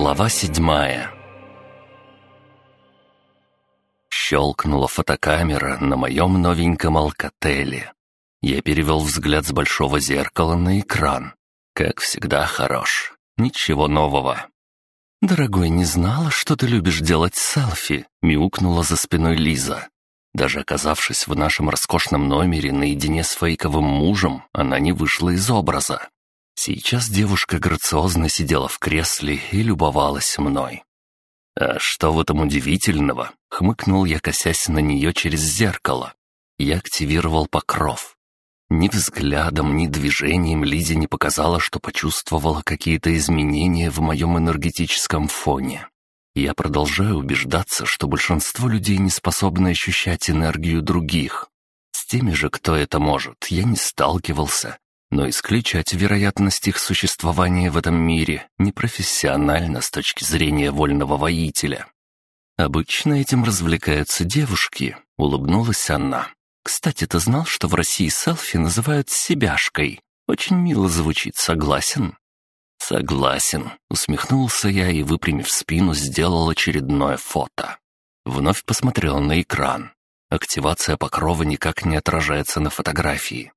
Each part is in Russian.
Глава седьмая Щелкнула фотокамера на моем новеньком алкотеле. Я перевел взгляд с большого зеркала на экран. Как всегда хорош. Ничего нового. «Дорогой, не знала, что ты любишь делать селфи», — мяукнула за спиной Лиза. Даже оказавшись в нашем роскошном номере наедине с фейковым мужем, она не вышла из образа. Сейчас девушка грациозно сидела в кресле и любовалась мной. «А что в этом удивительного?» — хмыкнул я, косясь на нее через зеркало. Я активировал покров. Ни взглядом, ни движением Лизе не показала, что почувствовала какие-то изменения в моем энергетическом фоне. Я продолжаю убеждаться, что большинство людей не способны ощущать энергию других. С теми же, кто это может, я не сталкивался, но исключать вероятность их существования в этом мире непрофессионально с точки зрения вольного воителя. «Обычно этим развлекаются девушки», — улыбнулась она. «Кстати, ты знал, что в России селфи называют «себяшкой»? Очень мило звучит, согласен?» «Согласен», — усмехнулся я и, выпрямив спину, сделал очередное фото. Вновь посмотрел на экран. Активация покрова никак не отражается на фотографии.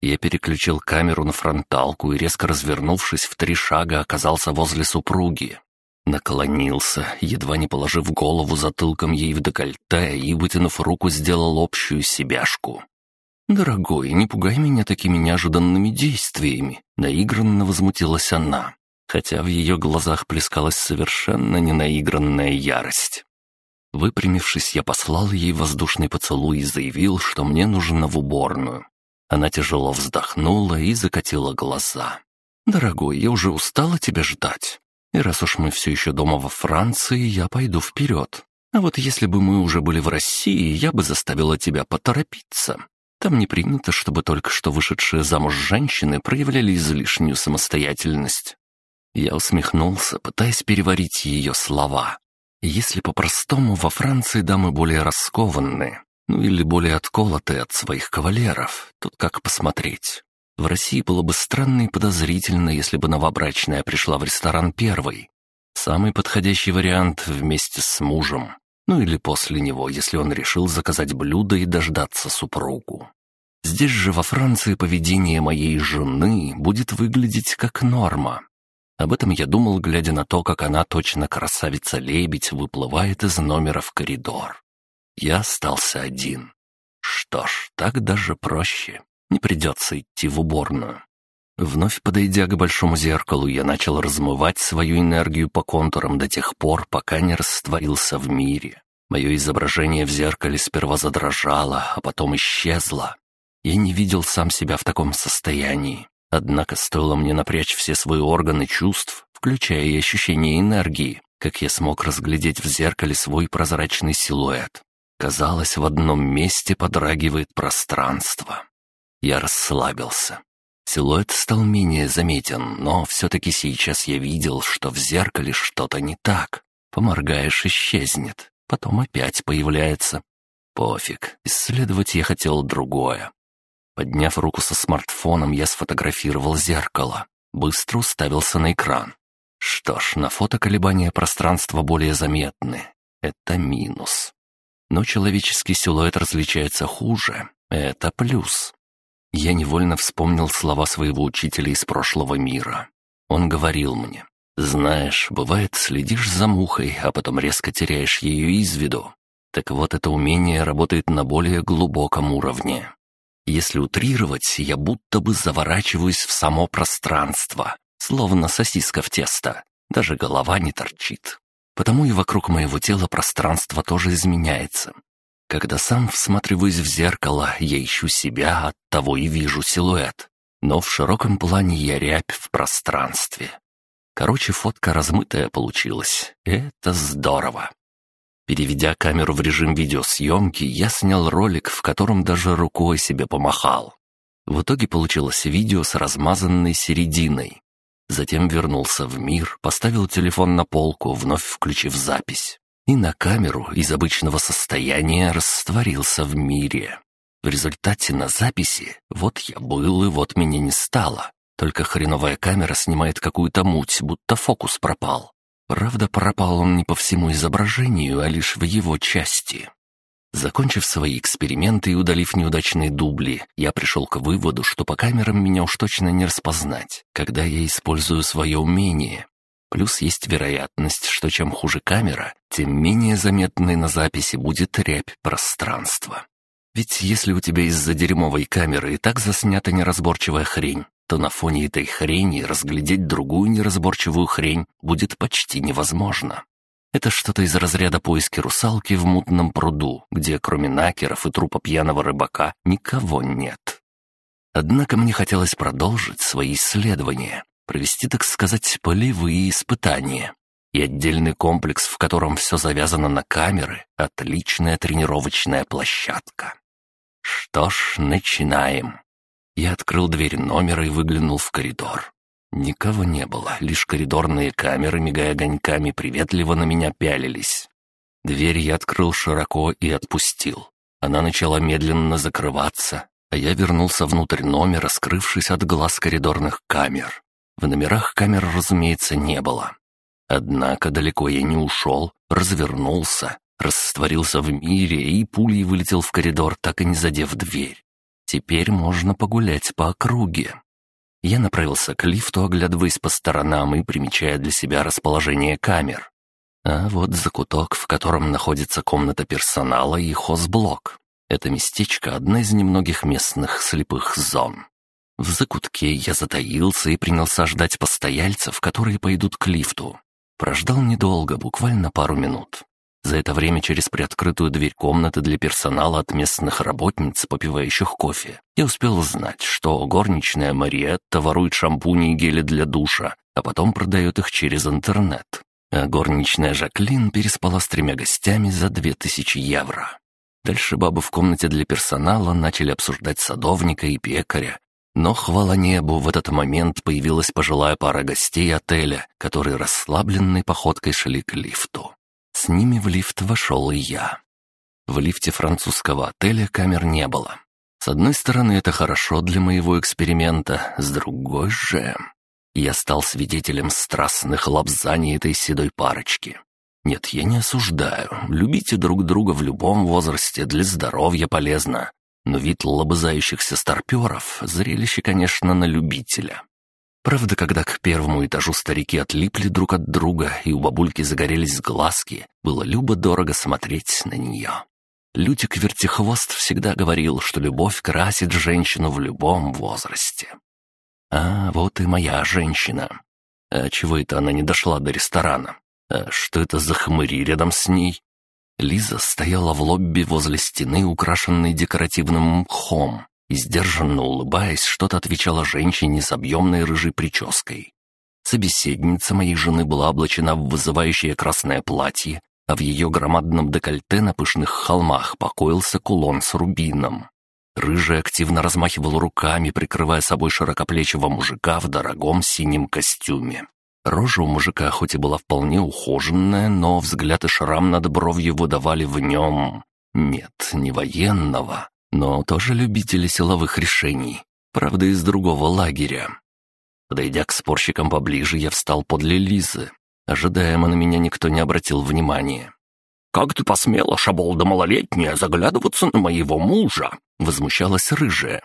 Я переключил камеру на фронталку и, резко развернувшись в три шага, оказался возле супруги. Наклонился, едва не положив голову затылком ей в декольте и, вытянув руку, сделал общую себяшку. «Дорогой, не пугай меня такими неожиданными действиями», — наигранно возмутилась она, хотя в ее глазах плескалась совершенно ненаигранная ярость. Выпрямившись, я послал ей воздушный поцелуй и заявил, что мне нужно в уборную. Она тяжело вздохнула и закатила глаза. «Дорогой, я уже устала тебя ждать. И раз уж мы все еще дома во Франции, я пойду вперед. А вот если бы мы уже были в России, я бы заставила тебя поторопиться. Там не принято, чтобы только что вышедшие замуж женщины проявляли излишнюю самостоятельность». Я усмехнулся, пытаясь переварить ее слова. Если по-простому, во Франции дамы более раскованные, ну или более отколотые от своих кавалеров, тут как посмотреть. В России было бы странно и подозрительно, если бы новобрачная пришла в ресторан первой. Самый подходящий вариант вместе с мужем. Ну или после него, если он решил заказать блюдо и дождаться супругу. Здесь же во Франции поведение моей жены будет выглядеть как норма. Об этом я думал, глядя на то, как она, точно красавица-лебедь, выплывает из номера в коридор. Я остался один. Что ж, так даже проще. Не придется идти в уборную. Вновь подойдя к большому зеркалу, я начал размывать свою энергию по контурам до тех пор, пока не растворился в мире. Мое изображение в зеркале сперва задрожало, а потом исчезло. Я не видел сам себя в таком состоянии. Однако стоило мне напрячь все свои органы чувств, включая и ощущение энергии, как я смог разглядеть в зеркале свой прозрачный силуэт. Казалось, в одном месте подрагивает пространство. Я расслабился. Силуэт стал менее заметен, но все-таки сейчас я видел, что в зеркале что-то не так. Поморгаешь — исчезнет, потом опять появляется. Пофиг, исследовать я хотел другое. Подняв руку со смартфоном, я сфотографировал зеркало. Быстро уставился на экран. Что ж, на фото колебания пространства более заметны. Это минус но человеческий силуэт различается хуже. Это плюс. Я невольно вспомнил слова своего учителя из прошлого мира. Он говорил мне, «Знаешь, бывает, следишь за мухой, а потом резко теряешь ее из виду. Так вот, это умение работает на более глубоком уровне. Если утрировать, я будто бы заворачиваюсь в само пространство, словно сосиска в тесто. Даже голова не торчит. Потому и вокруг моего тела пространство тоже изменяется. Когда сам всматриваюсь в зеркало, я ищу себя, от того и вижу силуэт. Но в широком плане я рябь в пространстве. Короче, фотка размытая получилась. Это здорово. Переведя камеру в режим видеосъемки, я снял ролик, в котором даже рукой себе помахал. В итоге получилось видео с размазанной серединой. Затем вернулся в мир, поставил телефон на полку, вновь включив запись. И на камеру из обычного состояния растворился в мире. В результате на записи вот я был и вот меня не стало. Только хреновая камера снимает какую-то муть, будто фокус пропал. Правда, пропал он не по всему изображению, а лишь в его части. Закончив свои эксперименты и удалив неудачные дубли, я пришел к выводу, что по камерам меня уж точно не распознать, когда я использую свое умение. Плюс есть вероятность, что чем хуже камера, тем менее заметной на записи будет рябь пространства. Ведь если у тебя из-за дерьмовой камеры и так заснята неразборчивая хрень, то на фоне этой хрени разглядеть другую неразборчивую хрень будет почти невозможно. Это что-то из разряда поиски русалки в мутном пруду, где кроме накеров и трупа пьяного рыбака никого нет. Однако мне хотелось продолжить свои исследования, провести, так сказать, полевые испытания. И отдельный комплекс, в котором все завязано на камеры, отличная тренировочная площадка. Что ж, начинаем. Я открыл дверь номера и выглянул в коридор. Никого не было, лишь коридорные камеры, мигая огоньками, приветливо на меня пялились. Дверь я открыл широко и отпустил. Она начала медленно закрываться, а я вернулся внутрь номера, скрывшись от глаз коридорных камер. В номерах камер, разумеется, не было. Однако далеко я не ушел, развернулся, растворился в мире и пулей вылетел в коридор, так и не задев дверь. Теперь можно погулять по округе. Я направился к лифту, оглядываясь по сторонам и примечая для себя расположение камер. А вот закуток, в котором находится комната персонала и хозблок. Это местечко — одна из немногих местных слепых зон. В закутке я затаился и принялся ждать постояльцев, которые пойдут к лифту. Прождал недолго, буквально пару минут. За это время через приоткрытую дверь комнаты для персонала от местных работниц, попивающих кофе, я успел узнать, что горничная Мариетта ворует шампуни и гели для душа, а потом продает их через интернет. А горничная Жаклин переспала с тремя гостями за две тысячи евро. Дальше бабы в комнате для персонала начали обсуждать садовника и пекаря. Но, хвала небу, в этот момент появилась пожилая пара гостей отеля, которые расслабленной походкой шли к лифту. С ними в лифт вошел и я. В лифте французского отеля камер не было. С одной стороны, это хорошо для моего эксперимента, с другой же... Я стал свидетелем страстных лапзаний этой седой парочки. Нет, я не осуждаю. Любите друг друга в любом возрасте, для здоровья полезно. Но вид лобызающихся старперов — зрелище, конечно, на любителя. Правда, когда к первому этажу старики отлипли друг от друга, и у бабульки загорелись глазки, было любо-дорого смотреть на нее. Лютик Вертихвост всегда говорил, что любовь красит женщину в любом возрасте. А вот и моя женщина. А чего это она не дошла до ресторана? А что это за хмыри рядом с ней? Лиза стояла в лобби возле стены, украшенной декоративным мхом, и, сдержанно улыбаясь, что-то отвечала женщине с объемной рыжей прической. Собеседница моей жены была облачена в вызывающее красное платье, а в ее громадном декольте на пышных холмах покоился кулон с рубином. Рыжий активно размахивал руками, прикрывая собой широкоплечего мужика в дорогом синем костюме. Рожа у мужика хоть и была вполне ухоженная, но взгляд и шрам над бровью выдавали в нем... Нет, не военного, но тоже любители силовых решений, правда, из другого лагеря. Подойдя к спорщикам поближе, я встал подле Лизы. Ожидаемо на меня никто не обратил внимания. «Как ты посмела, шаболда малолетняя, заглядываться на моего мужа?» — возмущалась рыжая.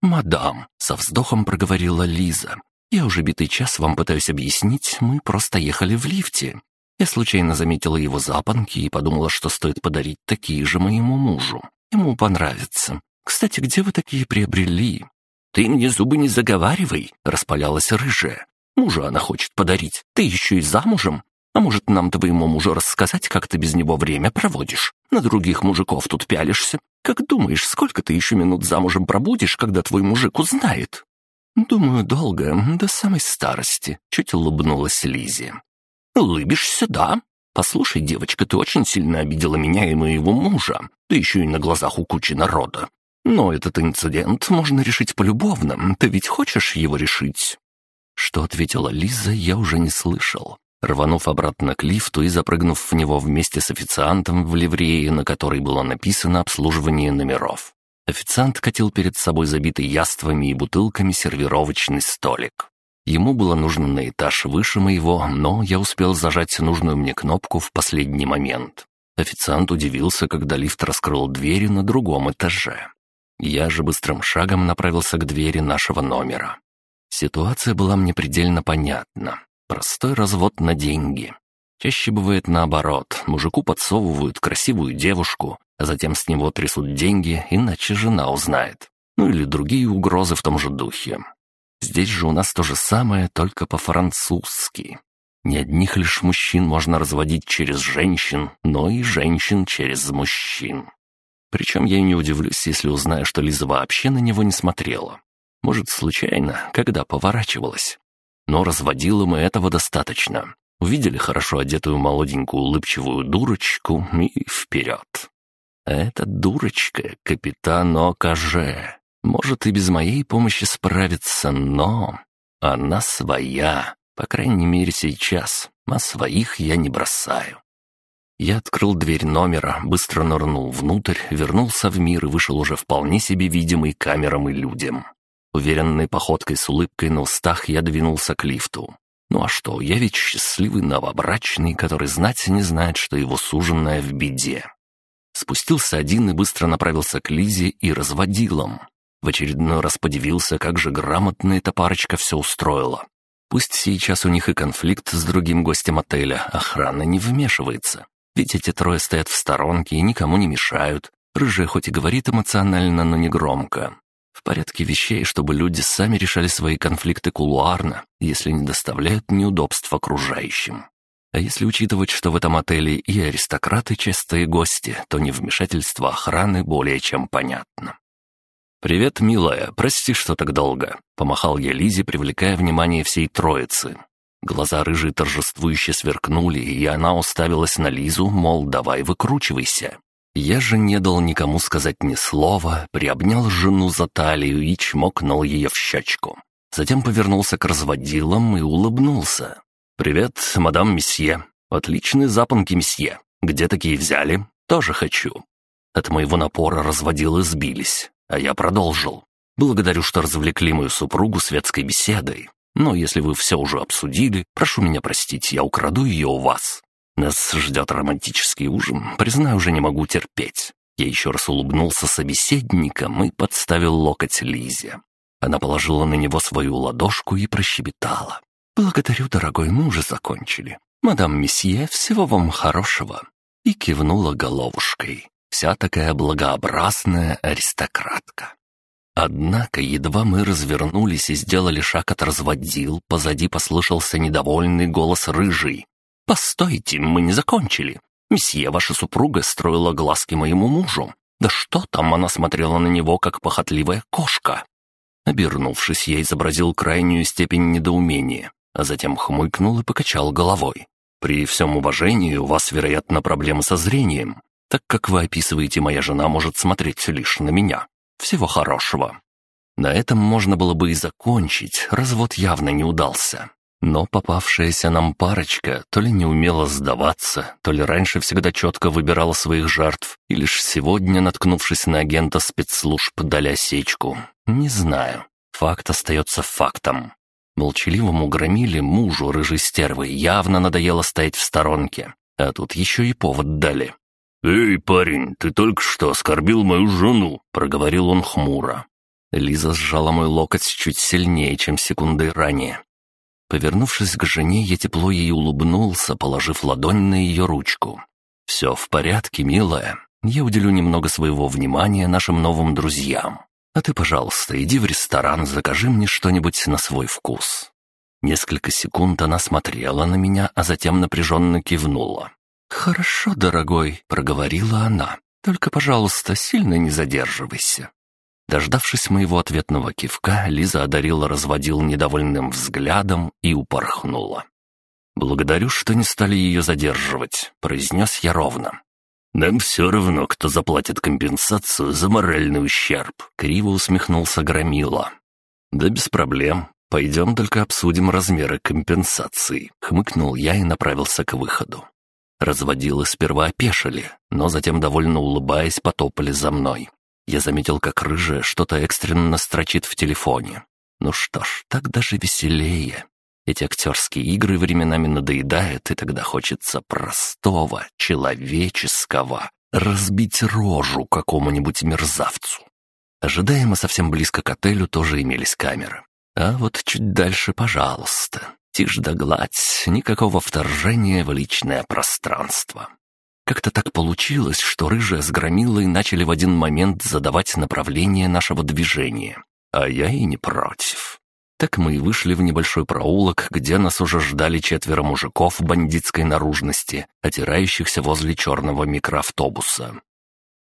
«Мадам», — со вздохом проговорила Лиза, — «я уже битый час вам пытаюсь объяснить, мы просто ехали в лифте. Я случайно заметила его запонки и подумала, что стоит подарить такие же моему мужу. Ему понравится. Кстати, где вы такие приобрели?» «Ты мне зубы не заговаривай», — распалялась рыжая. «Мужа она хочет подарить. Ты еще и замужем. А может, нам твоему мужу рассказать, как ты без него время проводишь? На других мужиков тут пялишься. Как думаешь, сколько ты еще минут замужем пробудешь, когда твой мужик узнает?» «Думаю, долго, до самой старости», — чуть улыбнулась Лизи. «Улыбишься, да? Послушай, девочка, ты очень сильно обидела меня и моего мужа да еще и на глазах у кучи народа. Но этот инцидент можно решить полюбовно, ты ведь хочешь его решить?» Что ответила Лиза, я уже не слышал. Рванув обратно к лифту и запрыгнув в него вместе с официантом в ливрее, на которой было написано «Обслуживание номеров». Официант катил перед собой забитый яствами и бутылками сервировочный столик. Ему было нужно на этаж выше моего, но я успел зажать нужную мне кнопку в последний момент. Официант удивился, когда лифт раскрыл двери на другом этаже. Я же быстрым шагом направился к двери нашего номера. Ситуация была мне предельно понятна. Простой развод на деньги. Чаще бывает наоборот. Мужику подсовывают красивую девушку, а затем с него трясут деньги, иначе жена узнает. Ну или другие угрозы в том же духе. Здесь же у нас то же самое, только по-французски. Не одних лишь мужчин можно разводить через женщин, но и женщин через мужчин. Причем я и не удивлюсь, если узнаю, что Лиза вообще на него не смотрела. Может, случайно, когда поворачивалась. Но разводила мы этого достаточно. Увидели хорошо одетую молоденькую улыбчивую дурочку и вперед. А эта дурочка — капитан Окаже. Может и без моей помощи справиться, но... Она своя, по крайней мере сейчас, а своих я не бросаю. Я открыл дверь номера, быстро нырнул внутрь, вернулся в мир и вышел уже вполне себе видимый камерам и людям. Уверенной походкой с улыбкой на устах я двинулся к лифту. Ну а что, я ведь счастливый новобрачный, который знать не знает, что его суженная в беде. Спустился один и быстро направился к Лизе и разводилам. В очередной раз подивился, как же грамотно эта парочка все устроила. Пусть сейчас у них и конфликт с другим гостем отеля, охрана не вмешивается. Ведь эти трое стоят в сторонке и никому не мешают. Рыжая хоть и говорит эмоционально, но не громко. В порядке вещей, чтобы люди сами решали свои конфликты кулуарно, если не доставляют неудобств окружающим. А если учитывать, что в этом отеле и аристократы частые гости, то невмешательство охраны более чем понятно. «Привет, милая, прости, что так долго», — помахал я Лизе, привлекая внимание всей троицы. Глаза рыжие торжествующе сверкнули, и она уставилась на Лизу, мол, давай выкручивайся. Я же не дал никому сказать ни слова, приобнял жену за талию и чмокнул ее в щечку. Затем повернулся к разводилам и улыбнулся. «Привет, мадам месье. Отличные запонки месье. Где такие взяли? Тоже хочу». От моего напора разводилы сбились, а я продолжил. «Благодарю, что развлекли мою супругу светской беседой. Но если вы все уже обсудили, прошу меня простить, я украду ее у вас. Нас ждет романтический ужин, признаю, уже не могу терпеть. Я еще раз улыбнулся собеседником и подставил локоть Лизе. Она положила на него свою ладошку и прощебетала. «Благодарю, дорогой, мы уже закончили. Мадам Месье, всего вам хорошего». И кивнула головушкой. Вся такая благообразная аристократка. Однако, едва мы развернулись и сделали шаг от разводил, позади послышался недовольный голос рыжий. «Постойте, мы не закончили. Месье, ваша супруга строила глазки моему мужу. Да что там, она смотрела на него, как похотливая кошка». Обернувшись, я изобразил крайнюю степень недоумения, а затем хмыкнул и покачал головой. «При всем уважении у вас, вероятно, проблемы со зрением. Так как вы описываете, моя жена может смотреть лишь на меня. Всего хорошего». На этом можно было бы и закончить, развод явно не удался. Но попавшаяся нам парочка то ли не умела сдаваться, то ли раньше всегда четко выбирала своих жертв, и лишь сегодня, наткнувшись на агента спецслужб, дали осечку. Не знаю. Факт остается фактом. Молчаливому громиле мужу рыжей стервы явно надоело стоять в сторонке, а тут еще и повод дали. «Эй, парень, ты только что оскорбил мою жену», — проговорил он хмуро. Лиза сжала мой локоть чуть сильнее, чем секундой ранее. Повернувшись к жене, я тепло ей улыбнулся, положив ладонь на ее ручку. «Все в порядке, милая. Я уделю немного своего внимания нашим новым друзьям. А ты, пожалуйста, иди в ресторан, закажи мне что-нибудь на свой вкус». Несколько секунд она смотрела на меня, а затем напряженно кивнула. «Хорошо, дорогой», — проговорила она. «Только, пожалуйста, сильно не задерживайся. Дождавшись моего ответного кивка, Лиза одарила разводил недовольным взглядом и упорхнула. «Благодарю, что не стали ее задерживать», — произнес я ровно. «Нам все равно, кто заплатит компенсацию за моральный ущерб», — криво усмехнулся Громила. «Да без проблем. Пойдем только обсудим размеры компенсации», — хмыкнул я и направился к выходу. Разводилы сперва опешили, но затем, довольно улыбаясь, потопали за мной. Я заметил, как рыжая что-то экстренно строчит в телефоне. Ну что ж, так даже веселее. Эти актерские игры временами надоедают, и тогда хочется простого, человеческого, разбить рожу какому-нибудь мерзавцу. Ожидаемо совсем близко к отелю тоже имелись камеры. А вот чуть дальше, пожалуйста. Тишь да гладь, никакого вторжения в личное пространство. Как-то так получилось, что рыжая с громилой начали в один момент задавать направление нашего движения. А я и не против. Так мы и вышли в небольшой проулок, где нас уже ждали четверо мужиков бандитской наружности, отирающихся возле черного микроавтобуса.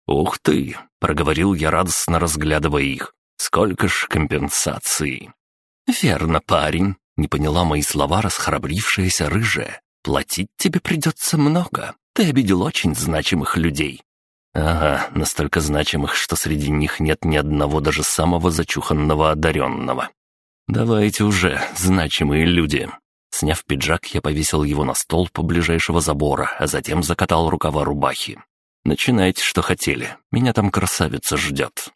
«Ух ты!» — проговорил я радостно, разглядывая их. «Сколько ж компенсации!» «Верно, парень!» — не поняла мои слова расхрабрившаяся рыжая. «Платить тебе придется много. Ты обидел очень значимых людей». «Ага, настолько значимых, что среди них нет ни одного даже самого зачуханного одаренного. Давайте уже, значимые люди». Сняв пиджак, я повесил его на стол по ближайшего забора, а затем закатал рукава рубахи. «Начинайте, что хотели. Меня там красавица ждет».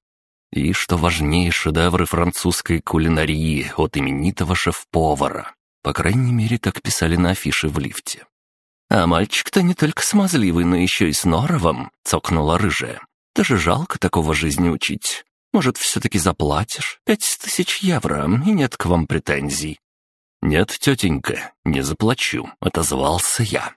И, что важнее, шедевры французской кулинарии от именитого шеф-повара. По крайней мере, так писали на афише в лифте. «А мальчик-то не только смазливый, но еще и с норовом», — цокнула рыжая. «Даже жалко такого жизни учить. Может, все-таки заплатишь? Пять тысяч евро, и нет к вам претензий». «Нет, тетенька, не заплачу», — отозвался я.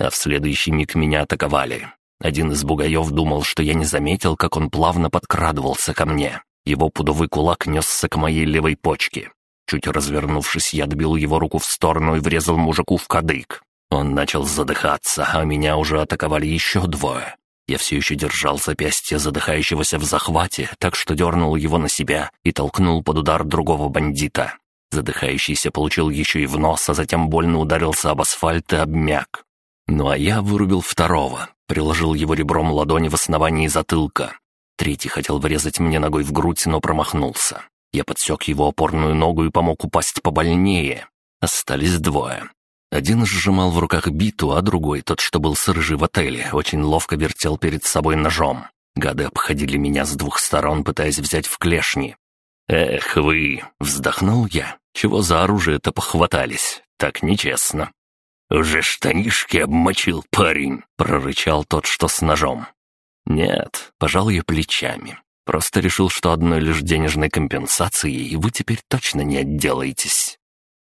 А в следующий миг меня атаковали. Один из бугаев думал, что я не заметил, как он плавно подкрадывался ко мне. Его пудовый кулак несся к моей левой почке. Чуть развернувшись, я отбил его руку в сторону и врезал мужику в кадык. Он начал задыхаться, а меня уже атаковали еще двое. Я все еще держал запястье задыхающегося в захвате, так что дернул его на себя и толкнул под удар другого бандита. Задыхающийся получил еще и в нос, а затем больно ударился об асфальт и обмяк. Ну а я вырубил второго, приложил его ребром ладони в основании затылка. Третий хотел врезать мне ногой в грудь, но промахнулся. Я подсек его опорную ногу и помог упасть побольнее. Остались двое. Один сжимал в руках биту, а другой, тот, что был с рыжей в отеле, очень ловко вертел перед собой ножом. Гады обходили меня с двух сторон, пытаясь взять в клешни. «Эх вы!» — вздохнул я. «Чего за оружие-то похватались? Так нечестно». «Уже штанишки обмочил парень», — прорычал тот, что с ножом. «Нет», — пожал я плечами. «Просто решил, что одной лишь денежной компенсацией вы теперь точно не отделаетесь».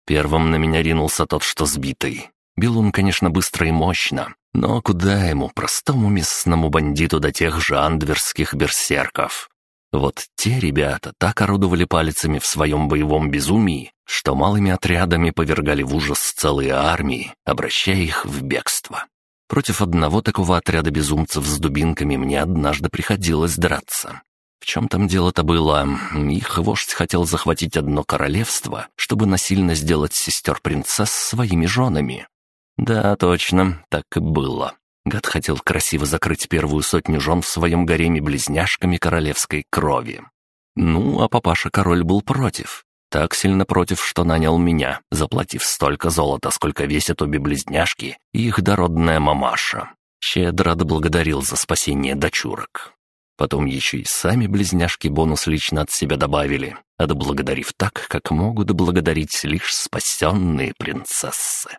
Первым на меня ринулся тот, что сбитый. Бил он, конечно, быстро и мощно, но куда ему, простому местному бандиту до тех же андверских берсерков? Вот те ребята так орудовали пальцами в своем боевом безумии, что малыми отрядами повергали в ужас целые армии, обращая их в бегство. Против одного такого отряда безумцев с дубинками мне однажды приходилось драться. В чем там дело-то было? Их вождь хотел захватить одно королевство, чтобы насильно сделать сестер принцесс своими женами. Да, точно, так и было. Гад хотел красиво закрыть первую сотню жен в своем гареме близняшками королевской крови. Ну, а папаша-король был против. Так сильно против, что нанял меня, заплатив столько золота, сколько весят обе близняшки и их дородная мамаша. Щедро отблагодарил за спасение дочурок. Потом еще и сами близняшки бонус лично от себя добавили, отблагодарив так, как могут благодарить лишь спасенные принцессы.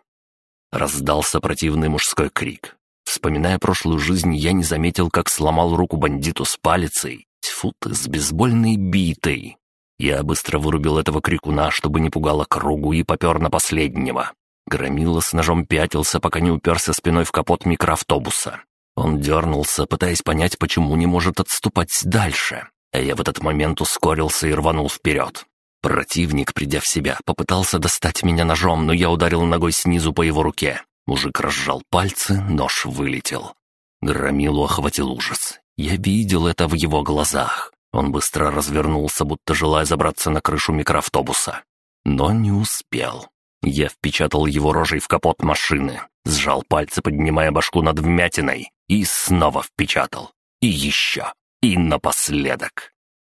Раздался противный мужской крик. Вспоминая прошлую жизнь, я не заметил, как сломал руку бандиту с палицей. Тьфу ты, с бейсбольной битой. Я быстро вырубил этого крикуна, чтобы не пугало кругу, и попер на последнего. Громила с ножом пятился, пока не уперся спиной в капот микроавтобуса. Он дернулся, пытаясь понять, почему не может отступать дальше. А я в этот момент ускорился и рванул вперед. Противник, придя в себя, попытался достать меня ножом, но я ударил ногой снизу по его руке. Мужик разжал пальцы, нож вылетел. Громилу охватил ужас. Я видел это в его глазах. Он быстро развернулся, будто желая забраться на крышу микроавтобуса. Но не успел. Я впечатал его рожей в капот машины, сжал пальцы, поднимая башку над вмятиной, и снова впечатал. И еще. И напоследок.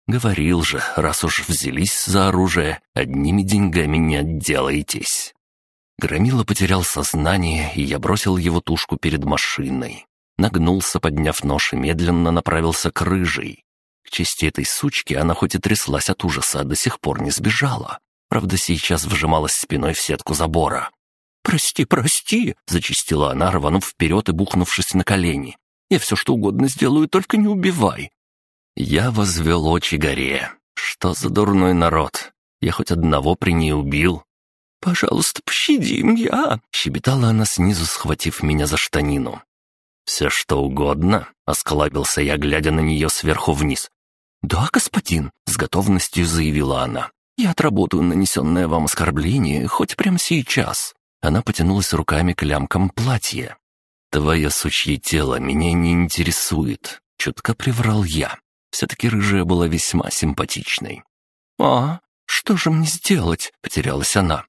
Говорил же, раз уж взялись за оружие, одними деньгами не отделаетесь. Громила потерял сознание, и я бросил его тушку перед машиной. Нагнулся, подняв нож, и медленно направился к рыжей. К чести этой сучки она хоть и тряслась от ужаса, до сих пор не сбежала. Правда, сейчас вжималась спиной в сетку забора. «Прости, прости!» — зачистила она, рванув вперед и бухнувшись на колени. «Я все что угодно сделаю, только не убивай!» Я возвел очи горе. Что за дурной народ? Я хоть одного при ней убил. «Пожалуйста, пощади меня!» — щебетала она снизу, схватив меня за штанину. «Все что угодно?» — осклабился я, глядя на нее сверху вниз. «Да, господин», — с готовностью заявила она. «Я отработаю нанесенное вам оскорбление хоть прямо сейчас». Она потянулась руками к лямкам платья. «Твое сучье тело меня не интересует», — чутко приврал я. Все-таки рыжая была весьма симпатичной. «А, что же мне сделать?» — потерялась она.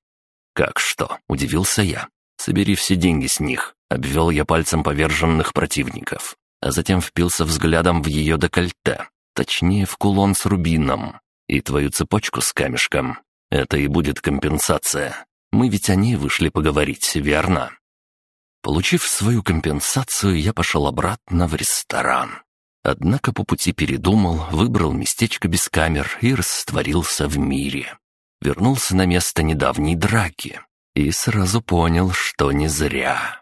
«Как что?» — удивился я. «Собери все деньги с них», — обвел я пальцем поверженных противников, а затем впился взглядом в ее декольте, точнее, в кулон с рубином, и твою цепочку с камешком. Это и будет компенсация. Мы ведь о ней вышли поговорить, верно?» Получив свою компенсацию, я пошел обратно в ресторан. Однако по пути передумал, выбрал местечко без камер и растворился в мире. Вернулся на место недавней драки и сразу понял, что не зря.